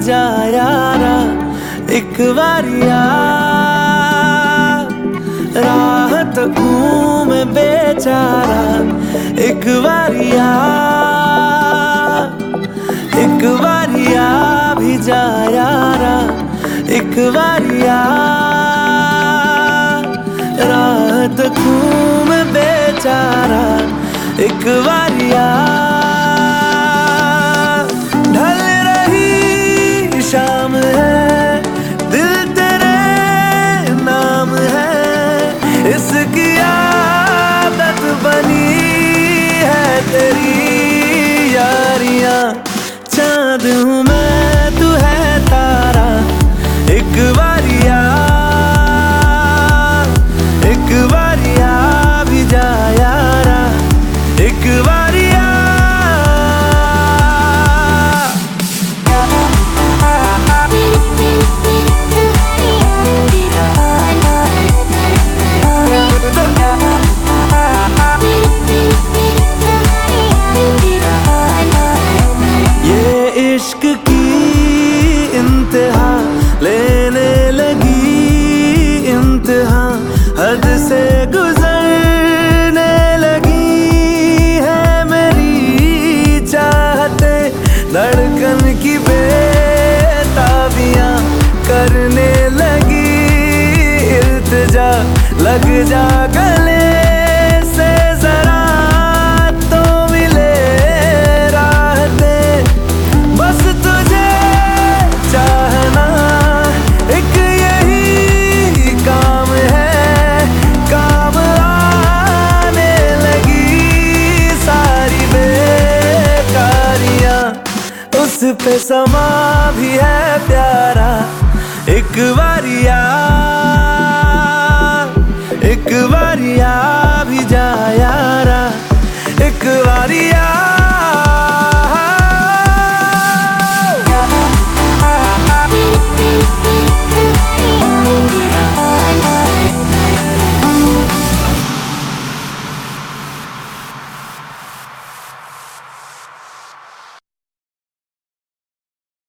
जा यारा एक बारिया राह तकूं मैं बेचारा, एक बारिया एक बारिया भी जा यारा एक बारिया राह तकूं मैं बेचारा, एक बारिया 家 लग जा गले से जरा तो मिले राहते बस तुझे चाहना, एक यही काम है। काम आने लगी सारी बेकारियाँ। उस पे समा भी आ भी जा यारा एक बारी आ